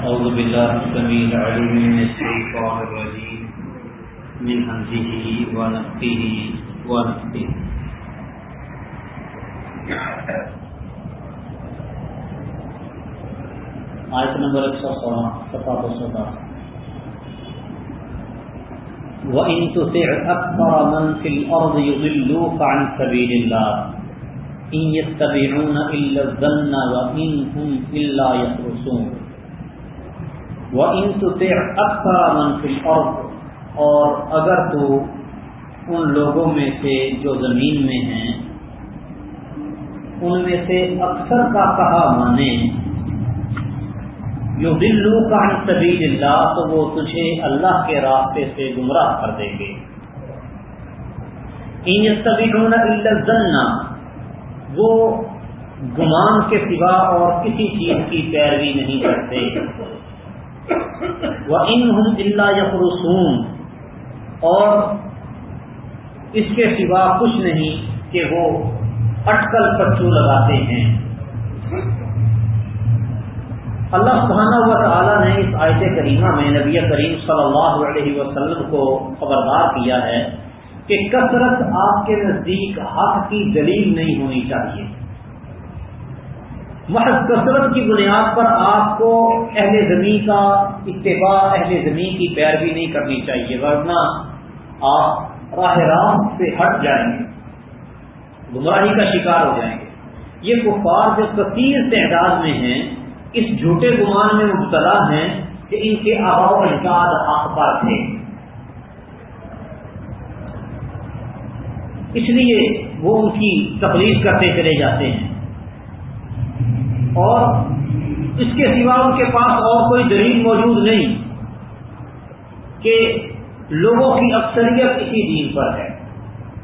أعوذ بالله السميع العليم من الشيطان الرجيم. من همزه ونفخه ونفخه. آیت نمبر ایک سو سولہ سفا دو سو دس. وَإِن تُطِعْ أَكْبَرَ مَنْ فِي الْأَرْضِ يُضِلُّوكَ عَنْ سَبِيلِ اللَّهِ. إِن يَتَّبِعُونَ إِلَّا الظَّنَّ وَإِنْ هُمْ إِلَّا يَخْرُصُونَ. وَإِن تُطِعْ أَكْبَرَ مَنْ فِي الْأَرْضِ۔ اور اگر تو ان لوگوں میں سے جو زمین میں ہیں، ان میں سے اکثر کا کہا مانے جو دلو کا سبیل اللہ، تو وہ تجھے اللہ کے راستے سے گمراہ کر دیں گے۔ ان طبی ہونا وہ گمان کے سوا اور کسی چیز کی پیروی نہیں کرتے۔ وہ ان ہم اللہ یفرسون اور اس کے سوا کچھ نہیں کہ وہ اٹکل پچو لگاتے ہیں۔ اللہ سبحانہ و تعالیٰ نے اس آیت کریمہ میں نبی کریم صلی اللہ علیہ وسلم کو خبردار کیا ہے کہ کثرت آپ کے نزدیک حق کی دلیل نہیں ہونی چاہیے۔ محض کثرت کی بنیاد پر آپ کو اہل زمین کا اتباع، اہل زمین کی پیروی نہیں کرنی چاہیے، ورنہ آپ راہ راہ سے ہٹ جائیں گے، گمراہی کا شکار ہو جائیں گے۔ یہ کفار جو کثیر تعداد میں ہیں، اس جھوٹے گمان میں مبتلا ہیں کہ ان کے آبا و اجداد حق پر تھے۔ اس لیے وہ ان کی تقریر کرتے چلے جاتے ہیں۔ اور اس کے سوا ان کے پاس اور کوئی دلیل موجود نہیں کہ لوگوں کی اکثریت اسی دین پر ہے۔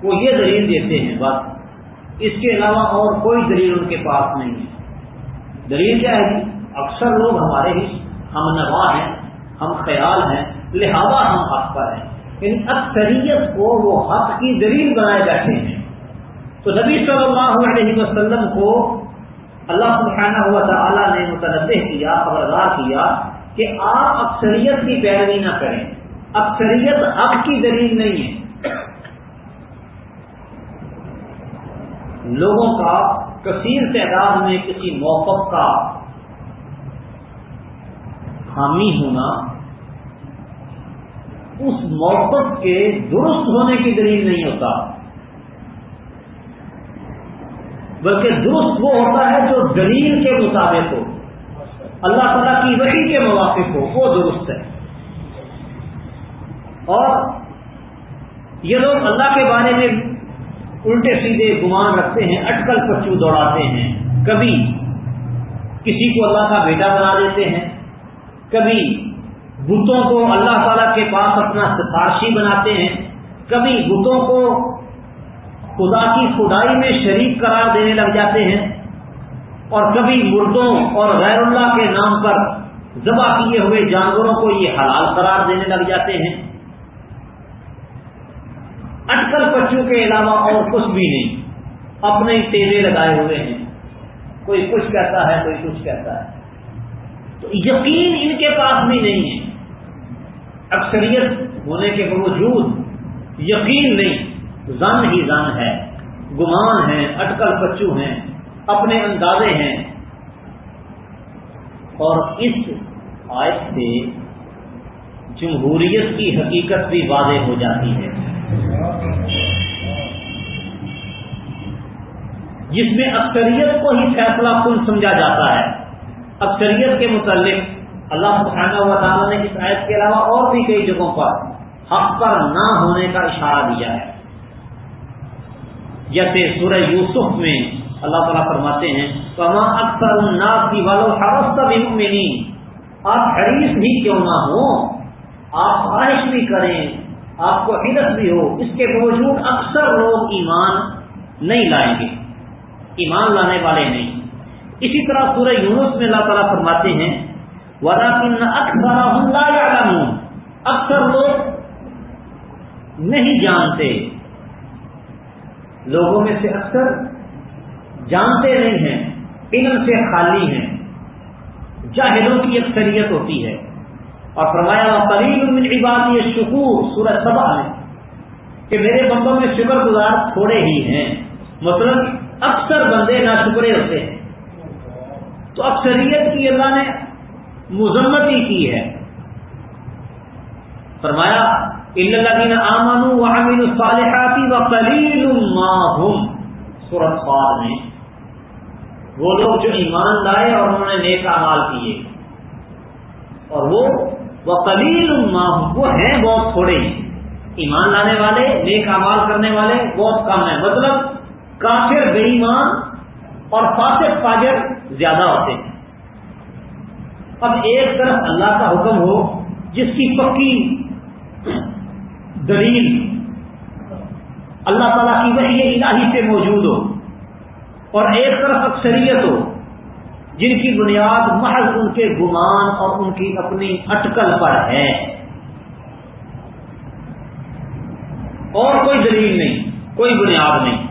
وہ یہ دلیل دیتے ہیں، بس اس کے علاوہ اور کوئی دلیل ان کے پاس نہیں ہے۔ دلیل کیا ہے جی؟ اکثر لوگ ہمارے ہی ہم نوا ہیں، ہم خیال ہیں، لہذا ہم حق پر ہیں۔ لیکن اکثریت کو وہ حق کی دلیل بنائے بیٹھے ہیں۔ تو نبی صلی اللہ علیہ وسلم کو اللہ سبحانہ ہوا تعالیٰ نے متنوع کیا خبردار کیا کہ آپ اکثریت کی پیروی نہ کریں۔ اکثریت حق کی دلیل نہیں ہے۔ لوگوں کا کثیر تعداد میں کسی موقف کا حامی ہونا، اس موقف کے درست ہونے کی دلیل نہیں ہوتا۔ بلکہ درست وہ ہوتا ہے جو دلیل کے مطابق ہو۔ اللہ تعالیٰ کی وحی کے موافق ہو، وہ درست ہے۔ اور یہ لوگ اللہ کے بارے میں الٹے سیدھے گمان رکھتے ہیں، اٹکل پچو دوڑاتے ہیں۔ کبھی کسی کو اللہ کا بیٹا بنا دیتے ہیں، کبھی بتوں کو اللہ تعالیٰ کے پاس اپنا سفارشی بناتے ہیں، کبھی بتوں کو خدا کی خدائی میں شریک قرار دینے لگ جاتے ہیں اور کبھی مردوں اور غیر اللہ کے نام پر ذبح کیے ہوئے جانوروں کو یہ حلال قرار دینے لگ جاتے ہیں۔ اٹکل پچو کے علاوہ اور کچھ بھی نہیں، اپنے ہی تیزے لگائے ہوئے ہیں۔ کوئی کچھ کہتا ہے، کوئی کچھ کہتا ہے۔ تو یقین ان کے پاس بھی نہیں ہے۔ اکثریت ہونے کے باوجود یقین نہیں۔ زن ہی زن ہے، گمان ہے اٹکل پچو ہیں، اپنے اندازے ہیں۔ اور اس آیت سے جمہوریت کی حقیقت بھی واضح ہو جاتی ہے۔ جس میں اکثریت کو ہی فیصلہ کن سمجھا جاتا ہے۔ اکثریت کے متعلق اللہ سبحانہ و تعالیٰ نے اس آیت کے علاوہ اور بھی کئی جگہوں پر حق پر نہ ہونے کا اشارہ دیا ہے۔ جیسے سورہ یوسف میں اللہ تعالیٰ فرماتے ہیں کما اکثر الناس کی والو حرست بھی آپ حریص بھی کیوں نہ ہو آپ خواہش بھی کریں، آپ کو حرت بھی ہو، اس کے باوجود اکثر لوگ ایمان نہیں لائیں گے۔ ایمان لانے والے نہیں۔ اسی طرح سورہ یونس میں اللہ تعالیٰ فرماتے ہیں ودا کن اکثر اکثر لوگ نہیں جانتے لوگوں میں سے اکثر جانتے نہیں ہیں، علم سے خالی ہیں۔ جاہلوں کی اکثریت ہوتی ہے۔ اور فرمایا قریب من عباد یہ شکور سورج سبا ہے کہ میرے بندوں میں شکر گزار تھوڑے ہی ہیں۔ مطلب اکثر بندے نہ شکرے ہوتے ہیں۔ تو اکثریت کی اللہ نے مذمت ہی کی ہے۔ فرمایا اللہ آمن وامین الصالحاتی و کلیل سورت خواب میں وہ لوگ جو ایمان لائے اور انہوں نے نیک مال کیے۔ اور وہ وہ کلیل وہ ہیں بہت تھوڑے ایمان لانے والے، نیک امال کرنے والے، بہت کم ہیں۔ مطلب کافر بے ایمان اور فاسق، فاجر زیادہ ہوتے ہیں۔ اب ایک طرف اللہ کا حکم ہو، جس کی پکی دلیل اللہ تعالیٰ کی وحی الہی سے موجود ہو اور ایک طرف اکثریت ہو، جن کی بنیاد محض ان کے گمان اور ان کی اپنی اٹکل پر ہے۔ اور کوئی دلیل نہیں، کوئی بنیاد نہیں۔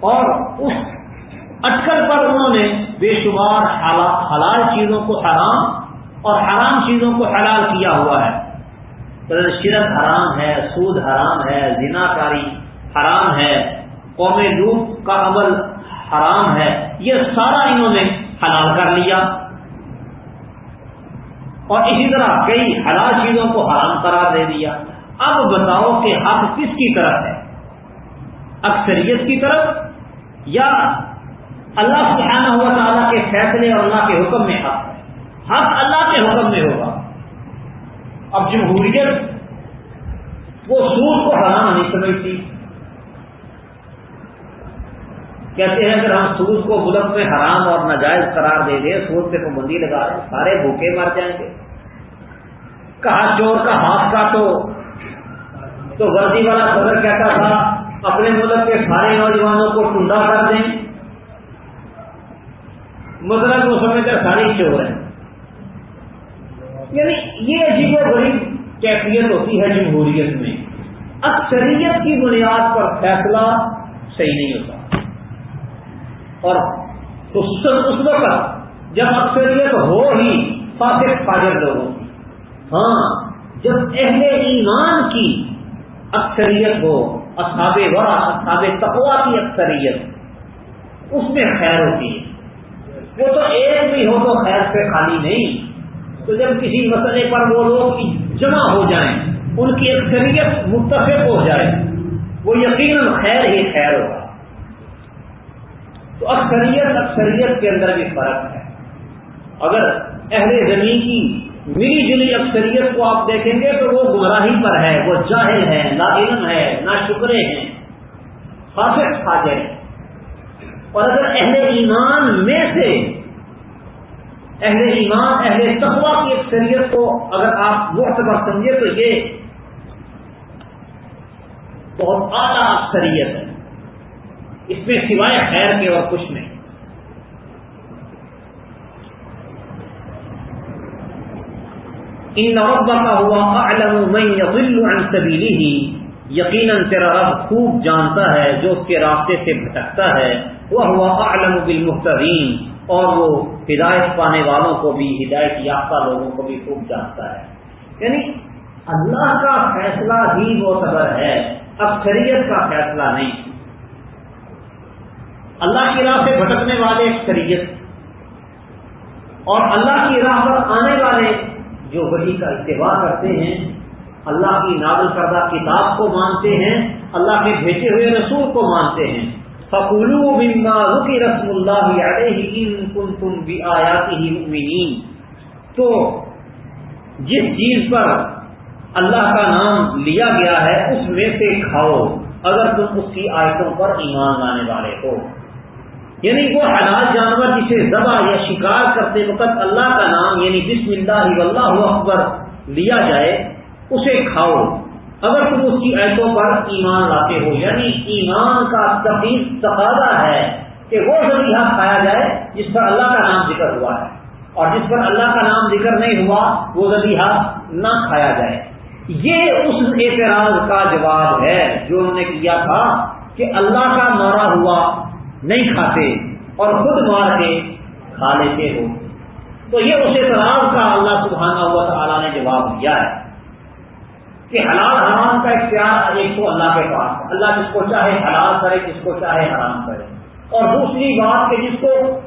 اور اس اٹکل پر انہوں نے بے شمار حلال چیزوں کو حرام اور حرام چیزوں کو حلال کیا ہوا ہے۔ شرک حرام ہے، سود حرام ہے زنا کاری حرام ہے، قوم لوٹ کا عمل حرام ہے، یہ سارا انہوں نے حلال کر لیا۔ اور اسی طرح کئی حلال چیزوں کو حرام قرار دے دیا۔ اب بتاؤ کہ حق کس کی طرف ہے؟ اکثریت کی طرف یا اللہ سبحانہ ہوا تعالیٰ کے فیصلے اور اللہ کے حکم میں حق؟ ہے حق اللہ کے حکم میں ہوگا۔ اب جمہوریت وہ سود کو حرام نہیں سمجھتی۔ کہتے ہیں اگر ہم سود کو ملک میں حرام اور ناجائز قرار دے دیں سود پہ پابندی لگا دیں سارے بھوکے مر جائیں گے۔ کہا چور کا ہاتھ کاٹو۔ تو وردی والا صدر کہتا تھا، اپنے ملک کے سارے نوجوانوں کو ٹنڈا کر دیں۔ مطلب وہ سمجھتے ساری چور ہیں۔ یعنی یہ عجیب و غریب کیفیت ہوتی ہے جمہوریت میں۔ اکثریت کی بنیاد پر فیصلہ صحیح نہیں ہوتا۔ اور اس وقت جب اکثریت ہو ہی فاسق فاجر لوگوں کی۔ ہاں جب اہل ایمان کی اکثریت ہو، اصحاب ورا، اصحاب تقوا کی اکثریت، اس میں خیر ہوتی ہے۔ وہ تو ایک بھی ہو تو خیر سے خالی نہیں۔ تو جب کسی مسئلے پر وہ لوگ جمع ہو جائیں، ان کی اکثریت متفق ہو جائے، وہ یقیناً خیر ہی خیر ہوگا۔ تو اکثریت اکثریت کے اندر بھی فرق ہے۔ اگر اہل زمین کی ملی جلی اکثریت کو آپ دیکھیں گے تو وہ گمراہی پر ہے، وہ جاہل ہے لا علم ہے نہ شکرے ہیں خاص خاجر اور اگر اہل ایمان میں سے اہل ایمان، اہل تقوا کی اکثریت کو اگر آپ معتبر سمجھے تو یہ بہت اعلیٰ اکثریت ہے۔ اس میں سوائے خیر کے اور کچھ نہیں۔ ان رب کا ہوا علم میں عن سبیلی ہی یقیناً تیرا رب خوب جانتا ہے، جو اس کے راستے سے بھٹکتا ہے۔ وہ ہوا علم بالمحترین اور وہ ہدایت پانے والوں کو بھی، ہدایت یافتہ لوگوں کو بھی خوب جانتا ہے۔ یعنی اللہ کا فیصلہ ہی وہ صبر ہے، اکثریت کا فیصلہ نہیں۔ اللہ کی راہ سے بھٹکنے والے اکثریت۔ اور اللہ کی راہ پر آنے والے جو وہی کا اتباع کرتے ہیں، اللہ کی نازل کردہ کتاب کو مانتے ہیں، اللہ کے بھیجے ہوئے رسول کو مانتے ہیں۔ فکولو بما رکی رسم اللہ علیہ ان کن تم بھی آیاتی تو جس چیز پر اللہ کا نام لیا گیا ہے، اس میں سے کھاؤ۔ اگر تم اس کی آیتوں پر ایمان لانے والے ہو۔ یعنی وہ حلال جانور جسے ذبح یا شکار کرتے وقت اللہ کا نام یعنی بسم اللہ واللہ اکبر، لیا جائے، اسے کھاؤ۔ اگر تم اس کی ایسوں پر ایمان لاتے ہو یعنی ایمان کا تفیق تقاضا ہے کہ وہ ذریعہ کھایا جائے جس پر اللہ کا نام ذکر ہوا ہے، اور جس پر اللہ کا نام ذکر نہیں ہوا، وہ ذریعہ نہ کھایا جائے۔ یہ اس اعتراض کا جواب ہے جو انہوں نے کیا تھا کہ اللہ کا مارا ہوا، نہیں کھاتے اور خود مار کے کھا لیتے ہو۔ تو یہ اس اعتراض کا اللہ سبحانہ ہوا تعالیٰ نے جواب دیا ہے۔ کہ حلال حرام کا اختیار ایک تو اللہ کے پاس ہے۔ اللہ جس کو چاہے حلال کرے، جس کو چاہے حرام کرے۔ اور دوسری بات کہ جس کو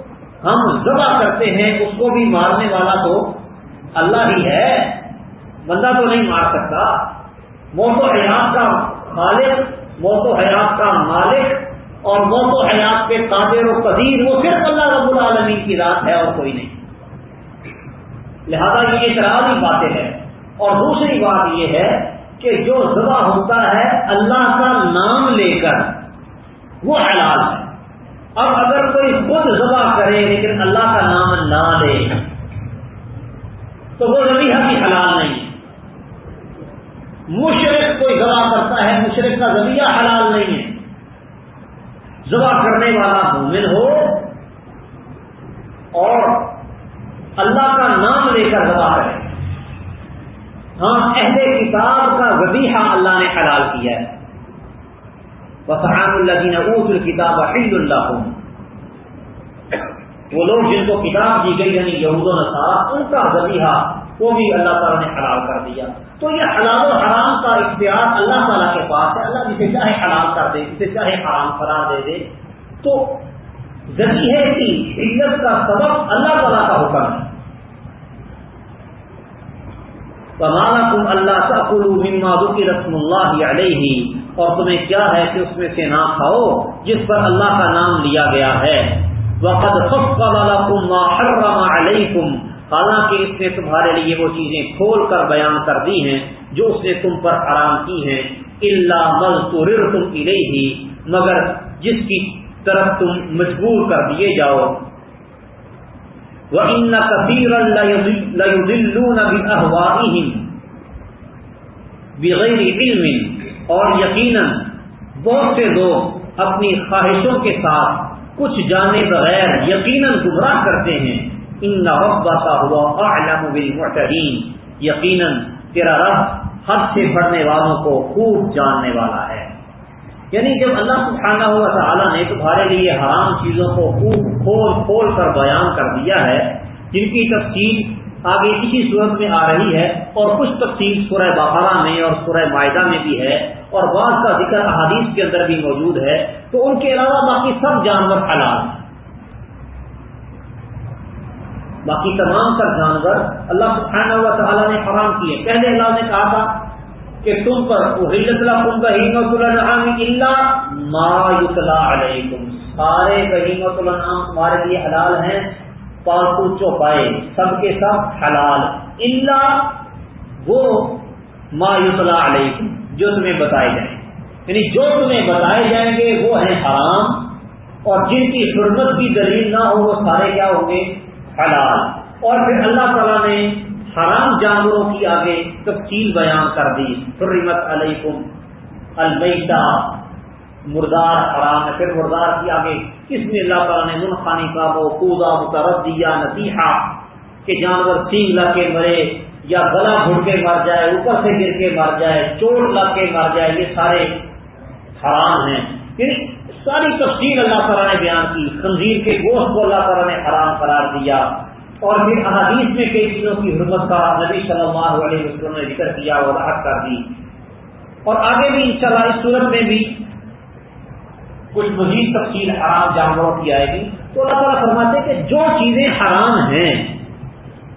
ہم ذبح کرتے ہیں، اس کو بھی مارنے والا تو اللہ ہی ہے۔ بندہ تو نہیں مار سکتا۔ موت و حیات کا خالق، موت و حیات کا مالک، اور موت و حیات کے قادر و قدیر وہ صرف اللہ رب العالمین کی رات ہے اور کوئی نہیں۔ لہذا یہ اعتراض ہی باتیں ہیں۔ اور دوسری بات یہ ہے کہ جو ذبح ہوتا ہے اللہ کا نام لے کر، وہ حلال ہے۔ اب اگر کوئی خود ذبح کرے لیکن اللہ کا نام نہ لے، تو وہ ذبیحہ بھی حلال نہیں مشرق کوئی ذبح کرتا ہے مشرق کا ذبیحہ حلال نہیں ہے۔ ذبح کرنے والا مومن ہو اور اللہ کا نام لے کر ذبح کرے۔ ہاں اہل کتاب کا ذبیحہ اللہ نے حلال کیا ہے۔ اللہ دین اوت الکتاب عید اللہ وہ لوگ جن کو کتاب دی گئی یعنی یہود و نصارہ، ان کا ذبیحہ وہ بھی اللہ تعالیٰ نے حلال کر دیا۔ تو یہ حلال و حرام کا اختیار اللہ تعالیٰ کے پاس ہے۔ اللہ جسے چاہے حلال کر دے، جسے چاہے حرام قرار دے دے۔ تو ذبیحے کی عزت کا سبب اللہ تعالیٰ کا حکم ہے۔ تمہارا تم اللہ کا مما کی رسم اللہ علیہ اور تمہیں کیا ہے کہ اس میں سے نہ کھاؤ جس پر اللہ کا نام لیا گیا ہے۔ وقت حرم علیکم حالانکہ اس نے تمہارے لیے وہ چیزیں کھول کر بیان کر دی ہیں جو اس نے تم پر حرام کی ہیں۔ اللہ مل تو تم ہی مگر جس کی طرف تم مجبور کر دیے جاؤ وَإِنَّ كَثِيرًا لَيُضِلُّونَ بِأَهْوَائِهِمْ بِغَيْرِ عِلْمٍ اور یقیناً بہت سے لوگ اپنی خواہشوں کے ساتھ کچھ جانے بغیر یقیناً گمراہ کرتے ہیں۔ ان ربا کا ہوا اعلم بالمعتدین یقیناً تیرا رب حد سے بڑھنے والوں کو خوب جاننے والا ہے۔ یعنی جب اللہ سبحانہ ہوا تعالیٰ نے تمہارے لیے حرام چیزوں کو خوب کھول کھول کر بیان کر دیا ہے، جن کی تفصیل آگے اسی صورت میں آ رہی ہے اور کچھ تفصیل سورہ بہارا میں اور سورہ معاہدہ میں بھی ہے اور بعض کا ذکر احادیث کے اندر بھی موجود ہے، تو ان کے علاوہ باقی سب جانور حلال ہیں۔ باقی تمام تر جانور اللہ سبحانہ ہوا تعالیٰ نے حرام کیے۔ پہلے اللہ نے کہا تھا کہ تم پر ما یتلا علیکم۔ سارے بہیمت الانعام تمہارے لیے حلال ہیں، پالتو چوپائے، سب کے سب حلال۔ اللہ وہ ما یتلا علیکم، جو تمہیں بتائے جائیں۔ یعنی جو تمہیں بتائے جائیں گے وہ ہیں حرام، اور جن کی حرمت کی دلیل نہ ہو وہ سارے کیا ہوں گے؟ حلال۔ اور پھر اللہ تعالیٰ نے حرام جانوروں کی آگے تفصیل بیان کر دی۔ حرمت علیکم المیتا مردار حرام پھر مردار کی آگے۔ کس نے اللہ تعالیٰ نے منخانی کا وہ کودا مترد دیا نتیحا کہ جانور سینگ لا کے مرے یا گلا گھٹ کے مر جائے، اوپر سے گر کے مر جائے، چوٹ لگ کے مر جائے، یہ سارے حرام ہیں۔ یعنی ساری تفصیل اللہ تعالیٰ نے بیان کی۔ خنزیر کے گوشت کو اللہ تعالیٰ نے حرام قرار دیا۔ اور پھر احادیث میں کئی چیزوں کی حرمت کا نبی صلی اللہ علیہ وسلم نے ذکر کیا اور راحت کر دی۔ اور آگے بھی انشاءاللہ اس صورت میں بھی کچھ مزید تفصیل حرام جانوروں کی آئے گی۔ تو اللہ تعالیٰ فرماتے کہ جو چیزیں حرام ہیں،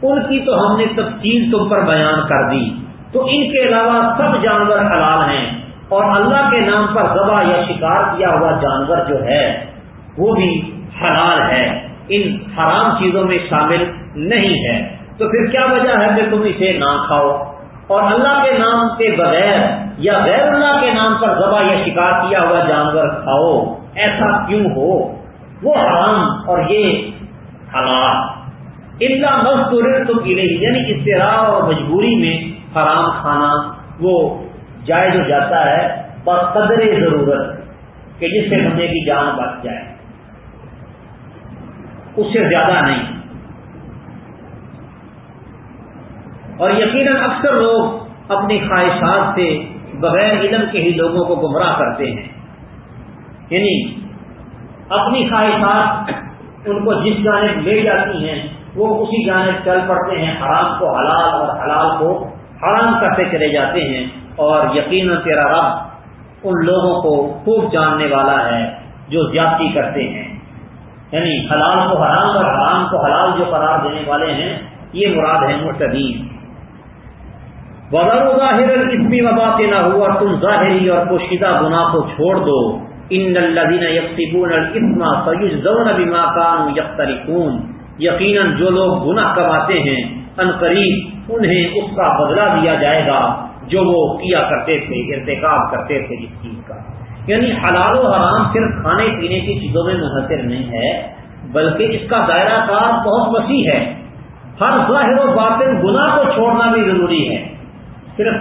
ان کی تو ہم نے تفصیل تم پر بیان کر دی۔ تو ان کے علاوہ سب جانور حلال ہیں۔ اور اللہ کے نام پر ذبح یا شکار کیا ہوا جانور جو ہے، وہ بھی حلال ہے۔ ان حرام چیزوں میں شامل نہیں ہے۔ تو پھر کیا وجہ ہے کہ تم اسے نہ کھاؤ؟ اور اللہ کے نام کے بغیر یا غیر اللہ کے نام پر ذبح یا شکار کیا ہوا جانور کھاؤ؟ ایسا کیوں ہو؟ وہ حرام اور یہ حالات اللہ مزدور تو کی رہی یعنی استراح اور مجبوری میں حرام کھانا وہ جائز ہو جاتا ہے۔ بس قدر ضرورت کہ جس سے بندے کی جان بچ جائے۔ اس سے زیادہ نہیں۔ اور یقیناً اکثر لوگ اپنی خواہشات سے بغیر علم کے ہی لوگوں کو گمراہ کرتے ہیں۔ یعنی اپنی خواہشات ان کو جس جانب لے جاتی ہیں، وہ اسی جانب چل پڑتے ہیں، حرام کو حلال اور حلال کو حرام کرتے چلے جاتے ہیں۔ اور یقیناً تیرا رب ان لوگوں کو خوب جاننے والا ہے جو زیادتی کرتے ہیں۔ یعنی حلال کو حرام اور حرام کو حلال جو قرار دینے والے ہیں، یہ مراد ہے مرتدین۔ وغیر ظاہر اتنی وبا کے نہ ہوا تم ظاہری اور پوشیدہ گناہ کو چھوڑ دو۔ ان الدین یکسیبون اتنا سیوج زون بیما کان یقیناً جو لوگ گناہ کماتے ہیں، ان قریب انہیں اس کا بدلہ دیا جائے گا۔ جو وہ کیا کرتے تھے، ارتکاب کرتے تھے اس چیز کا۔ یعنی حلال و حرام صرف کھانے پینے کی چیزوں میں منحصر نہیں ہے، بلکہ اس کا دائرہ کار بہت وسیع ہے۔ ہر ظاہر و باطن گناہ کو چھوڑنا بھی ضروری ہے۔ صرف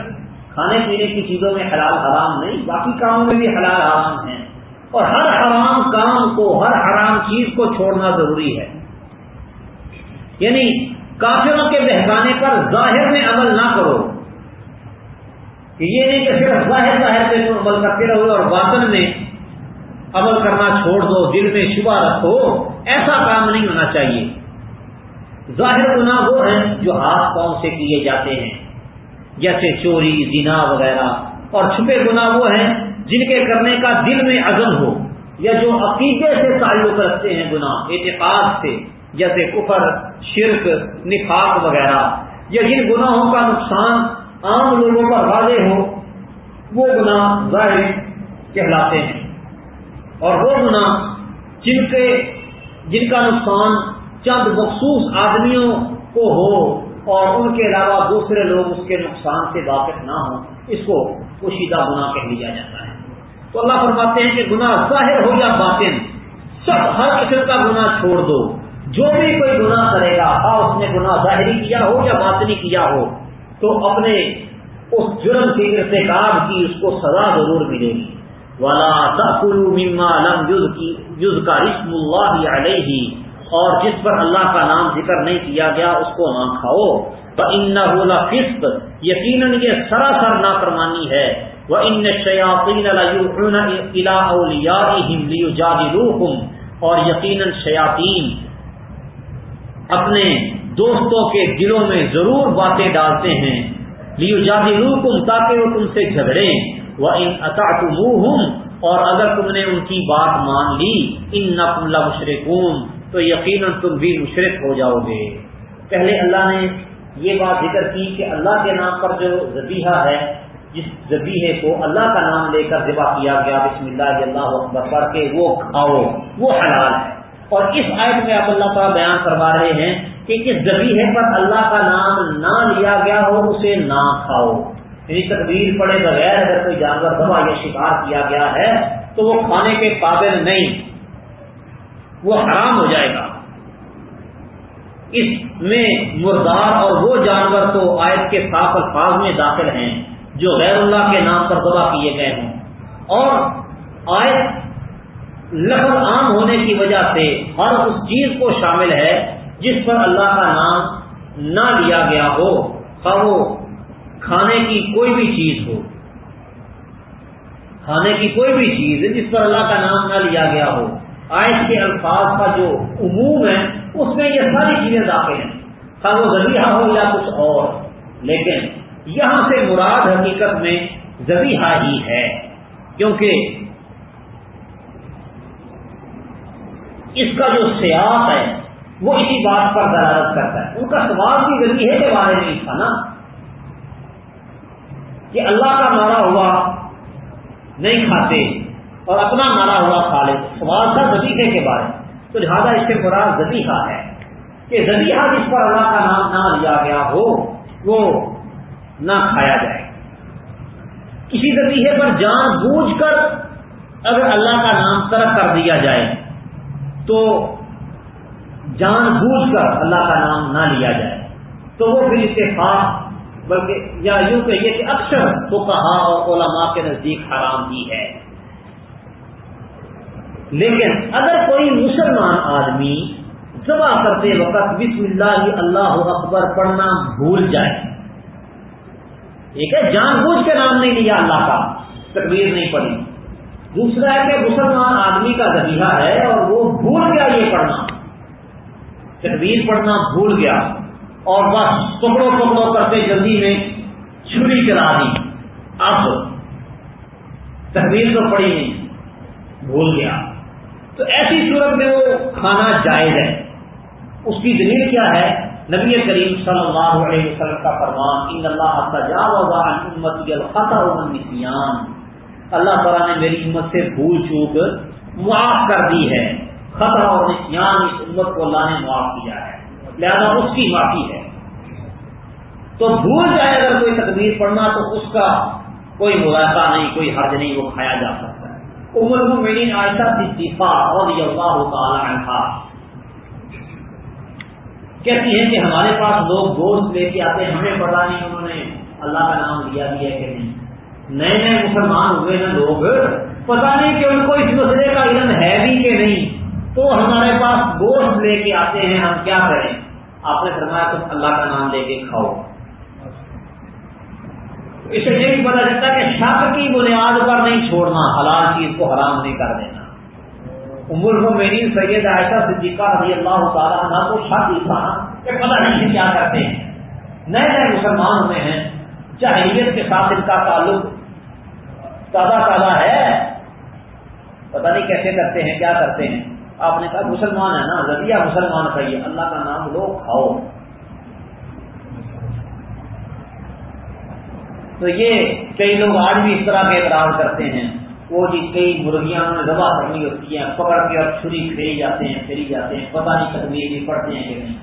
کھانے پینے کی چیزوں میں حلال حرام نہیں، باقی کاموں میں بھی حلال حرام ہیں۔ اور ہر حرام کام کو، ہر حرام چیز کو چھوڑنا ضروری ہے۔ یعنی کافروں کے بہکانے پر ظاہر میں عمل نہ کرو۔ کہ یہ نہیں کہ صرف ظاہر ظاہر پہ تم عمل کرتے رہو اور باطن میں عمل کرنا چھوڑ دو، دل میں شبہ رکھو، ایسا کام نہیں ہونا چاہیے۔ ظاہر گناہ وہ ہیں جو ہاتھ پاؤں سے کیے جاتے ہیں، جیسے چوری، زنا وغیرہ۔ اور چھپے گناہ وہ ہیں جن کے کرنے کا دل میں عزم ہو، یا جو عقیدے سے تعلق رکھتے ہیں گناہ، اعتقاد سے، جیسے کفر، شرک، نفاق وغیرہ۔ یا جن گناہوں کا نقصان عام لوگوں پر واضح ہو، وہ گناہ ظاہر کہلاتے ہیں۔ اور وہ گناہ جن کے، جن کا نقصان چند مخصوص آدمیوں کو ہو اور ان کے علاوہ دوسرے لوگ اس کے نقصان سے واقف نہ ہوں، اس کو پوشیدہ گناہ کہہ لیا جاتا ہے۔ تو اللہ فرماتے ہیں کہ گناہ ظاہر ہو یا باطن، سب، ہر قسم کا گناہ چھوڑ دو۔ جو بھی کوئی گناہ کرے گا ہاں اس نے گناہ ظاہری کیا ہو یا باطنی کیا ہو تو اپنے اس جرم کی ارتکاب کی اس کو سزا ضرور ملے گی۔ والا مما لم یوز کا رسم اللہ علیہ اور جس پر اللہ کا نام ذکر نہیں کیا گیا، اس کو نہ کھاؤ۔ ان فسق یقیناً یہ سراسر نافرمانی ہے۔ وہ ان شیاطین اور یقیناً شیاطین اپنے دوستوں کے دلوں میں ضرور باتیں ڈالتے ہیں۔ لیو جادی تاکہ وہ تم سے جھگڑے وہ ان اطاط اور اگر تم نے ان کی بات مان لی ان نقل مشرقون تو یقیناً تم بھی مشرق ہو جاؤ گے۔ پہلے اللہ نے یہ بات ذکر کی کہ اللہ کے نام پر جو ذبیحہ ہے، جس ذبیحے کو اللہ کا نام لے کر ذبح کیا گیا، بسم اللہ اللہ اکبر، پڑھ کے وہ کھاؤ، وہ حلال ہے۔ اور اس آیت میں آپ اللہ تعالیٰ بیان کروا رہے ہیں کہ اس ذبیحے پر اللہ کا نام نہ لیا گیا ہو، اسے نہ کھاؤ۔ یعنی تقبیر پڑے بغیر اگر کوئی جانور دبا یا شکار کیا گیا ہے، تو وہ کھانے کے قابل نہیں۔ وہ حرام ہو جائے گا۔ اس میں مردار اور وہ جانور تو آیت کے صاف الفاظ میں داخل ہیں جو غیر اللہ کے نام پر دبا کیے گئے ہوں۔ اور آیت لفظ عام ہونے کی وجہ سے ہر اس چیز کو شامل ہے جس پر اللہ کا نام نہ لیا گیا ہو وہ کھانے کی کوئی بھی چیز ہو۔ کھانے کی کوئی بھی چیز جس پر اللہ کا نام نہ لیا گیا ہو۔ آئس کے الفاظ کا جو عموم ہے، اس میں یہ ساری چیزیں داخل ہیں۔ خواہ وہ زبیحہ ہو یا کچھ اور۔ لیکن یہاں سے مراد حقیقت میں زبیحہ ہی ہے، کیونکہ اس کا جو سیاح ہے، وہ اسی بات پر دلالت کرتا ہے۔ ان کا سوال بھی ذریعے کے بارے میں تھا نا۔ کہ اللہ کا مارا ہوا، نہیں کھاتے، اور اپنا مارا ہوا خالد سوال تھا زبیحے کے بارے میں۔ تو لہٰذا اس کے مراد زبیحہ ہے کہ زبیحہ جس پر اللہ کا نام نہ لیا گیا ہو، وہ نہ کھایا جائے۔ کسی زبیحے پر جان بوجھ کر اگر اللہ کا نام ترک کر دیا جائے تو جان بوجھ کر اللہ کا نام نہ لیا جائے۔ تو وہ پھر اتفاق بلکہ یا یوں کہیے کہ اکثر تو کہا اور علماء کے نزدیک حرام ہی ہے۔ لیکن اگر کوئی مسلمان آدمی ذبح کرتے وقت بسم اللہ اللہ اکبر پڑھنا بھول جائے۔ ایک ہے؟ جان بوجھ کے نام نہیں لیا اللہ کا، تکبیر نہیں پڑھی۔ دوسرا ہے کہ مسلمان آدمی کا ذریعہ ہے اور وہ بھول گیا یہ پڑھنا۔ تکبیر پڑھنا بھول گیا اور بس ٹکڑوں ٹکڑوں کرتے جلدی میں چھری چلا دی۔ اب تکبیر تو پڑی نہیں، بھول گیا۔ تو ایسی صورت میں وہ کھانا جائز ہے۔ اس کی دلیل کیا ہے؟ نبی کریم صلی اللہ علیہ وسلم کا فرمان، ان اللہ نسیان اللہ تعالیٰ نے میری امت سے بھول چوک معاف کر دی ہے۔ خطرہ اور نسیان اس امت کو اللہ نے معاف کیا ہے۔ لہذا اس کی معافی ہے۔ تو بھول جائے اگر کوئی تقدیر پڑھنا تو اس کا کوئی مذاکرہ نہیں، کوئی حرج نہیں، وہ کھایا جا سکتا ہے۔ عمر المؤمنین عائشہ صدیقہ رضی اللہ تعالی عنہ کہتی ہے کہ ہمارے پاس لوگ گوشت لے کے آتے ہیں، ہمیں پتا نہیں انہوں نے اللہ کا نام لیا بھی ہے کہ نہیں۔ نئے نئے مسلمان ہوئے ہیں لوگ۔ پتا نہیں کہ ان کو اس مسئلے کا علم ہے بھی کہ نہیں۔ تو ہمارے پاس گوشت لے کے آتے ہیں، ہم کیا کریں؟ آپ نے فرمایا، تم اللہ کا نام لے کے کھاؤ۔ اسے یہ بھی پتا چلتا کہ شک کی بنیاد پر نہیں چھوڑنا، حلال چیز کو حرام نہیں کر دینا۔ عمر کو میری سید عائشہ صدیقہ رضی اللہ تعالیٰ عنہ کو شک ہی تھا کہ پتہ نہیں کیا کرتے ہیں۔ نئے نئے مسلمان ہوئے ہیں، جاہلیت کے ساتھ ان کا تعلق تازہ تازہ ہے۔ پتہ نہیں کیسے کرتے ہیں، کیا کرتے ہیں۔ آپ نے کہا مسلمان ہے نا رضیہ مسلمان کہیے اللہ کا نام لو، کھاؤ۔ تو یہ کئی لوگ آج بھی اس طرح کے اعتراض کرتے ہیں۔ وہ جی کئی مرغیاں انہوں نے دبا کرنی ہوتی ہیں، پکڑ کے اور چھری پھیری جاتے ہیں، پھیری جاتے ہیں۔ پتہ نہیں تکمیل بھی پڑھتے ہیں کہ نہیں۔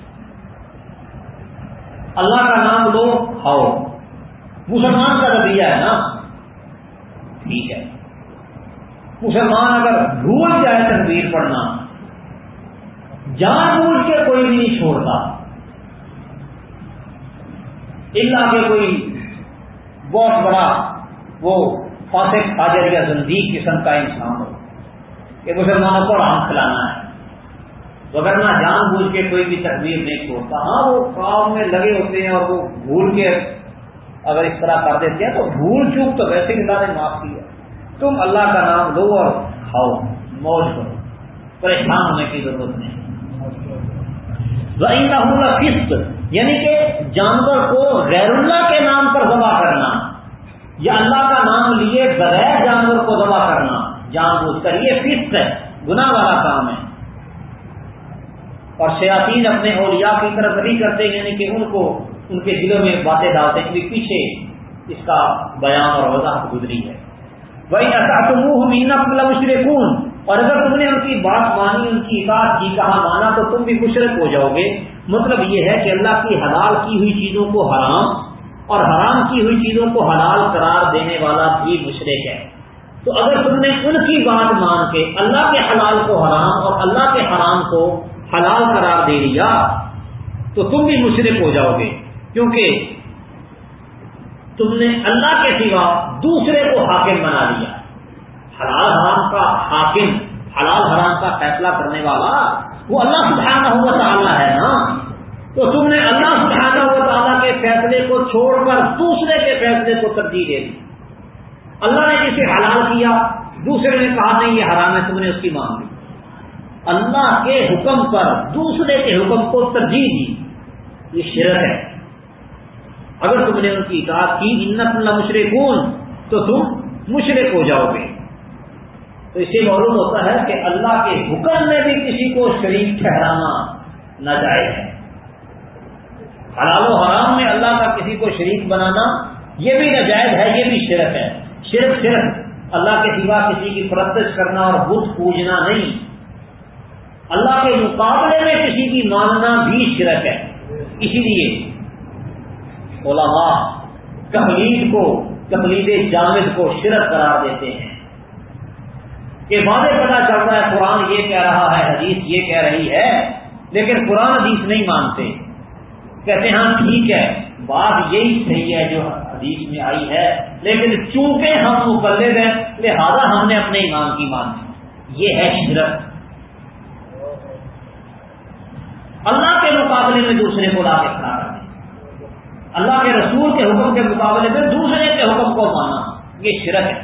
اللہ کا نام لو، کھاؤ۔ مسلمان کا رویہ ہے نا۔ ٹھیک ہے۔ مسلمان اگر بھول جائے تکبیر پڑھنا، جان بوجھ کے کوئی بھی نہیں چھوڑتا۔ اللہ کے کوئی بہت بڑا وہ فاسق فاجر یا زندیق قسم کا انسان ہو، کہ مسلمانوں کو رام کھلانا ہے۔ وغیرہ جان بوجھ کے کوئی بھی تقویر نہیں چھوڑتا ہاں وہ کام میں لگے ہوتے ہیں اور وہ بھول کے اگر اس طرح کر دیتے ہیں تو بھول چوک تو ویسے بھی نے معاف کیا تم اللہ کا نام لو اور کھاؤ، موج کرو۔ پریشان ہونے کی ضرورت نہیں۔ قسط یعنی کہ جانور کو غیر اللہ کے نام پر ذبح کرنا، یا اللہ کا نام لیے بغیر جانور کو ذبح کرنا۔ جان بوجھ کر، یہ فسٹ ہے گنا والا کام ہے۔ اور شیاطین اپنے اولیاء کی طرف نہیں کرتے یعنی کہ ان کو ان کے دلوں میں باتیں ڈالتے کیونکہ پیچھے اس کا بیان اور وضاحت گزری ہے۔ وہی ایسا اور اگر تم نے ان کی بات مانی، ان کی اطاعت کی کہا مانا، تو تم بھی مشرق ہو جاؤ گے۔ مطلب یہ ہے کہ اللہ کی حلال کی ہوئی چیزوں کو حرام اور حرام کی ہوئی چیزوں کو حلال قرار دینے والا بھی مشرق ہے۔ تو اگر تم نے ان کی بات مان کے اللہ کے حلال کو حرام اور اللہ کے حرام کو حلال قرار دے دیا، تو تم بھی مشرق ہو جاؤ گے۔ کیونکہ تم نے اللہ کے سوا دوسرے کو حاکم بنا لیا۔ حلال حرام کا حاکم، حلال حرام کا فیصلہ کرنے والا وہ اللہ سبحانہ ہوا تعالیٰ ہے نا۔ تو تم نے اللہ سبحانہ ہوا تعالیٰ کے فیصلے کو چھوڑ کر دوسرے کے فیصلے کو ترجیح دے دی۔ اللہ نے جسے حلال کیا، دوسرے نے کہا نہیں، یہ حرام ہے، تم نے اس کی مان لی۔ اللہ کے حکم پر، دوسرے کے حکم کو ترجیح دی۔ یہ شرک ہے۔ اگر تم نے ان کی اطاعت کی انت اللہ مشرقون تو تم مشرق ہو جاؤ گے۔ تو اسے معلوم ہوتا ہے کہ اللہ کے حکم میں بھی کسی کو شریک ٹھہرانا ناجائز ہے۔ حلال و حرام میں اللہ کا کسی کو شریک بنانا یہ بھی ناجائز ہے، یہ بھی شرک ہے۔ شرک صرف اللہ کے سوا کسی کی پرستش کرنا اور بت پوجنا نہیں۔ اللہ کے مقابلے میں کسی کی ماننا بھی شرک ہے۔ اسی لیے علماء تقلید کو تقلید جامد کو شرک قرار دیتے ہیں۔ کہ واضح پتا چلتا ہے، قرآن یہ کہہ رہا ہے، حدیث یہ کہہ رہی ہے، لیکن قرآن حدیث نہیں مانتے۔ کہتے ہیں ہاں ٹھیک ہے، بات یہی صحیح ہے جو حدیث میں آئی ہے، لیکن چونکہ ہم مقلد ہیں، لہذا ہم نے اپنے ایمان کی مانی یہ ہے شرک۔ اللہ کے مقابلے میں دوسرے کو لا کے کھڑا اللہ کے رسول کے حکم کے مقابلے میں دوسرے کے حکم کو مانا یہ شرک ہے